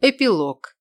Эпилог.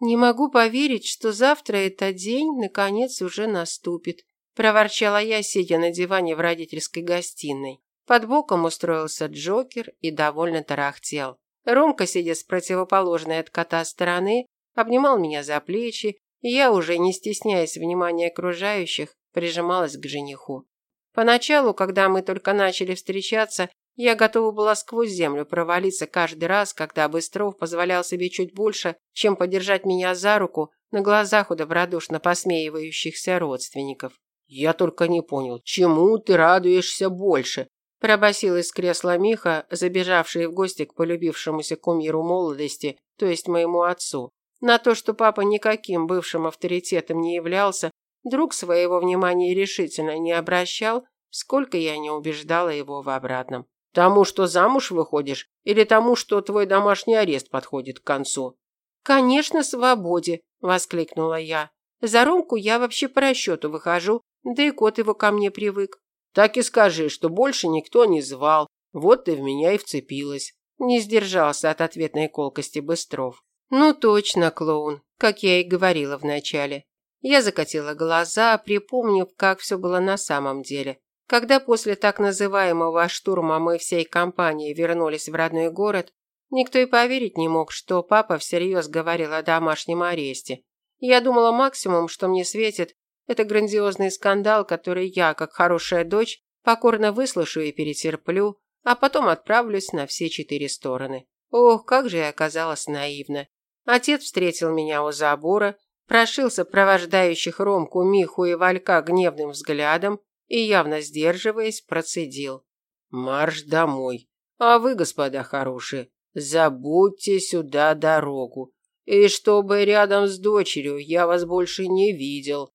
Не могу поверить, что завтра этот день наконец уже наступит, проворчала я, сидя на диване в родительской гостиной. Под боком устроился Джокер и довольно тарахтел. Ромка, сидя с противоположной от кота стороны, обнимал меня за плечи, и я, уже не стесняясь внимания окружающих, прижималась к жениху. Поначалу, когда мы только начали встречаться, я готова была сквозь землю провалиться каждый раз, когда Быстров позволял себе чуть больше, чем подержать меня за руку на глазах у добродушно посмеивающихся родственников. «Я только не понял, чему ты радуешься больше?» пробасил из кресла Миха, забежавший в гости к полюбившемуся кумиру молодости, то есть моему отцу. На то, что папа никаким бывшим авторитетом не являлся, друг своего внимания решительно не обращал, сколько я не убеждала его в обратном. Тому, что замуж выходишь, или тому, что твой домашний арест подходит к концу? Конечно, свободе, воскликнула я. За Ромку я вообще по расчету выхожу, да и кот его ко мне привык. Так и скажи, что больше никто не звал. Вот ты в меня и вцепилась. Не сдержался от ответной колкости Быстров. Ну точно, клоун, как я и говорила вначале. Я закатила глаза, припомнив, как все было на самом деле. Когда после так называемого штурма мы всей компанией вернулись в родной город, никто и поверить не мог, что папа всерьез говорил о домашнем аресте. Я думала максимум, что мне светит, это грандиозный скандал, который я, как хорошая дочь, покорно выслушаю и перетерплю, а потом отправлюсь на все четыре стороны. Ох, как же я оказалась наивна. Отец встретил меня у забора, прошил сопровождающих Ромку, Миху и Валька гневным взглядом, и, явно сдерживаясь, процедил. «Марш домой. А вы, господа хорошие, забудьте сюда дорогу. И чтобы рядом с дочерью я вас больше не видел».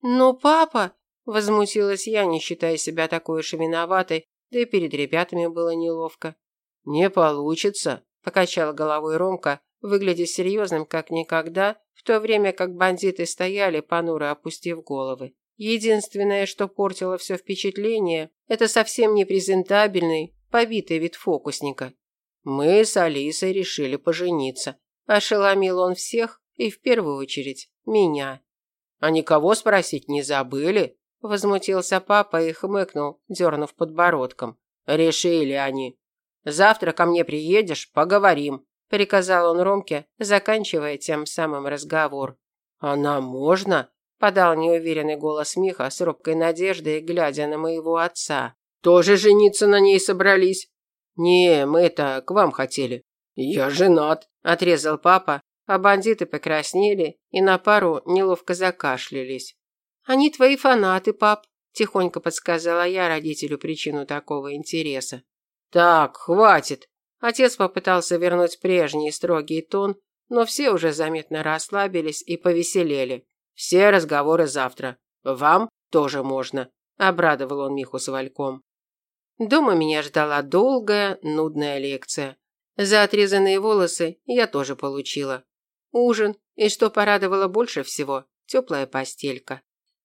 «Но папа...» – возмутилась я, не считая себя такой уж виноватой, да и перед ребятами было неловко. «Не получится», – покачал головой Ромка, выглядя серьезным как никогда, в то время как бандиты стояли, понуро опустив головы. Единственное, что портило все впечатление, это совсем непрезентабельный, побитый вид фокусника. Мы с Алисой решили пожениться. Ошеломил он всех и в первую очередь меня. А никого спросить не забыли? Возмутился папа и хмыкнул, дернув подбородком. Решили они. Завтра ко мне приедешь, поговорим, приказал он Ромке, заканчивая тем самым разговор. А нам можно? Подал неуверенный голос Миха с робкой надеждой, глядя на моего отца. Тоже жениться на ней собрались? Не, мы это к вам хотели. Я женат, отрезал папа, а бандиты покраснели и на пару неловко закашлялись. Они твои фанаты, пап, тихонько подсказала я родителю причину такого интереса. Так, хватит. Отец попытался вернуть прежний строгий тон, но все уже заметно расслабились и повеселели. Все разговоры завтра. Вам тоже можно, обрадовал он Миху с Вальком. Дома меня ждала долгая, нудная лекция. За отрезанные волосы я тоже получила. Ужин, и что порадовало больше всего, теплая постелька.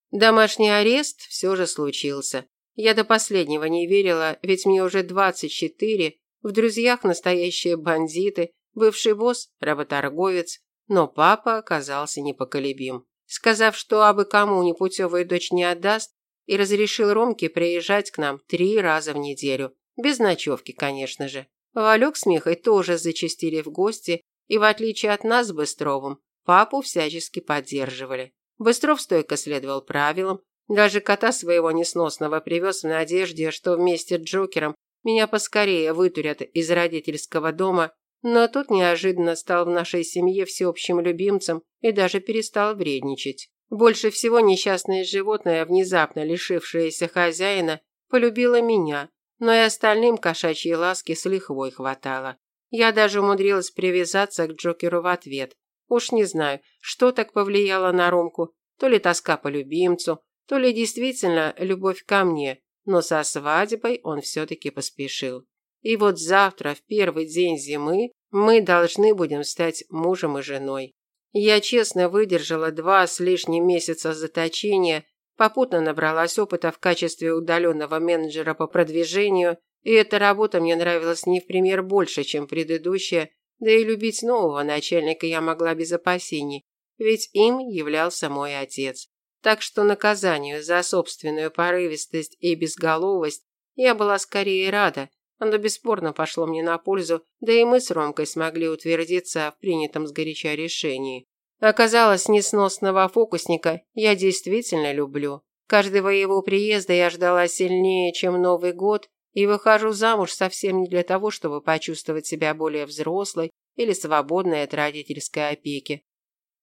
Домашний арест все же случился. Я до последнего не верила, ведь мне уже 24, в друзьях настоящие бандиты, бывший босс, работорговец, но папа оказался непоколебим сказав, что абы кому непутевую дочь не отдаст, и разрешил Ромке приезжать к нам три раза в неделю. Без ночевки, конечно же. Валек с Михой тоже зачастили в гости, и в отличие от нас с Быстровым, папу всячески поддерживали. Быстров стойко следовал правилам, даже кота своего несносного привез в надежде, что вместе с Джокером меня поскорее вытурят из родительского дома но тут неожиданно стал в нашей семье всеобщим любимцем и даже перестал вредничать. Больше всего несчастное животное, внезапно лишившееся хозяина, полюбило меня, но и остальным кошачьей ласки с лихвой хватало. Я даже умудрилась привязаться к Джокеру в ответ. Уж не знаю, что так повлияло на Ромку, то ли тоска по любимцу, то ли действительно любовь ко мне, но со свадьбой он все-таки поспешил. И вот завтра, в первый день зимы, мы должны будем стать мужем и женой. Я честно выдержала два с лишним месяца заточения, попутно набралась опыта в качестве удаленного менеджера по продвижению, и эта работа мне нравилась не в пример больше, чем предыдущая, Да и любить нового начальника я могла без опасений, ведь им являлся мой отец. Так что наказанию за собственную порывистость и безголовость я была скорее рада, оно бесспорно пошло мне на пользу, да и мы с Ромкой смогли утвердиться в принятом сгоряча решении. Оказалось, несносного фокусника я действительно люблю. Каждого его приезда я ждала сильнее, чем Новый год, и выхожу замуж совсем не для того, чтобы почувствовать себя более взрослой или свободной от родительской опеки.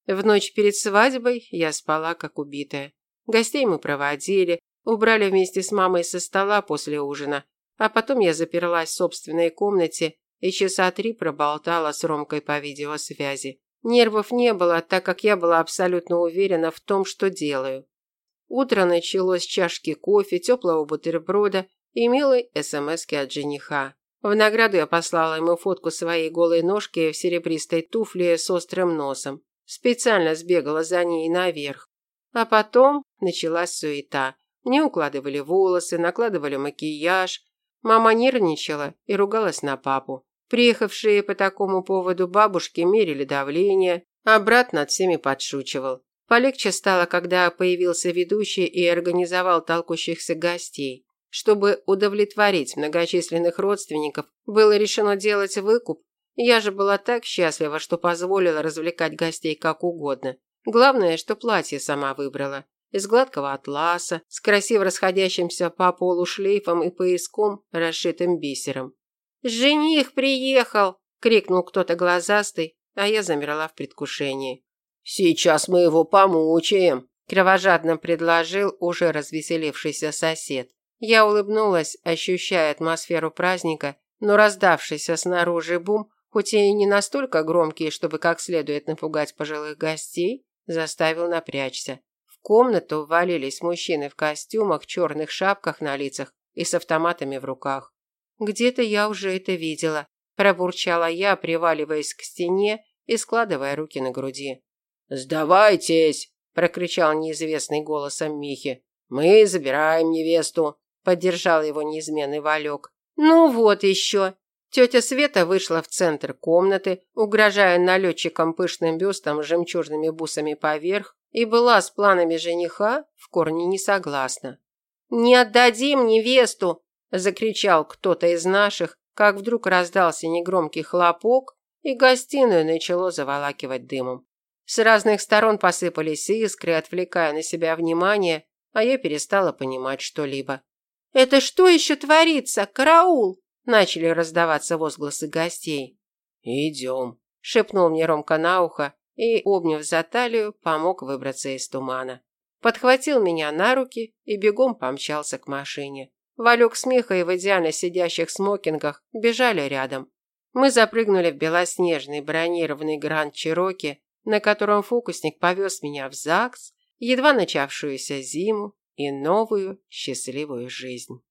В ночь перед свадьбой я спала как убитая. Гостей мы проводили, убрали вместе с мамой со стола после ужина, а потом я заперлась в собственной комнате и часа три проболтала с Ромкой по видеосвязи. Нервов не было, так как я была абсолютно уверена в том, что делаю. Утро началось с чашки кофе, теплого бутерброда и милой смски от жениха. В награду я послала ему фотку своей голой ножки в серебристой туфле с острым носом. Специально сбегала за ней наверх. А потом началась суета. Мне укладывали волосы, накладывали макияж. Мама нервничала и ругалась на папу. Приехавшие по такому поводу бабушки мерили давление, а брат над всеми подшучивал. Полегче стало, когда появился ведущий и организовал толкущихся гостей. Чтобы удовлетворить многочисленных родственников, было решено делать выкуп. Я же была так счастлива, что позволила развлекать гостей как угодно. Главное, что платье сама выбрала. Из гладкого атласа, с красиво расходящимся по полу шлейфом и пояском, расшитым бисером. «Жених приехал!» – крикнул кто-то глазастый, а я замерла в предвкушении. «Сейчас мы его помучаем», – кровожадно предложил уже развеселившийся сосед. Я улыбнулась, ощущая атмосферу праздника, но раздавшийся снаружи бум, хоть и не настолько громкий, чтобы как следует напугать пожилых гостей, заставил напрячься. Комнату ввалились мужчины в костюмах, черных шапках на лицах и с автоматами в руках. Где-то я уже это видела, пробурчала я, приваливаясь к стене и складывая руки на груди. «Сдавайтесь!» – прокричал неизвестный голосом Михи. «Мы забираем невесту!» поддержал его неизменный Валек. Ну вот еще. Тетя Света вышла в центр комнаты, угрожая налетчикам пышным бюстом с жемчужными бусами поверх, и была с планами жениха в корне не согласна. «Не отдадим невесту!» – закричал кто-то из наших, как вдруг раздался негромкий хлопок, и гостиную начало заволакивать дымом. С разных сторон посыпались искры, отвлекая на себя внимание, а я перестала понимать что-либо. «Это что еще творится? Караул!» Начали раздаваться возгласы гостей. «Идем», – шепнул мне Ромка на ухо и, обняв за талию, помог выбраться из тумана. Подхватил меня на руки и бегом помчался к машине. Валек смеха и в идеально сидящих смокингах бежали рядом. Мы запрыгнули в белоснежный бронированный Гранд Чироки, на котором фокусник повез меня в ЗАГС, едва начавшуюся зиму, и новую счастливую жизнь.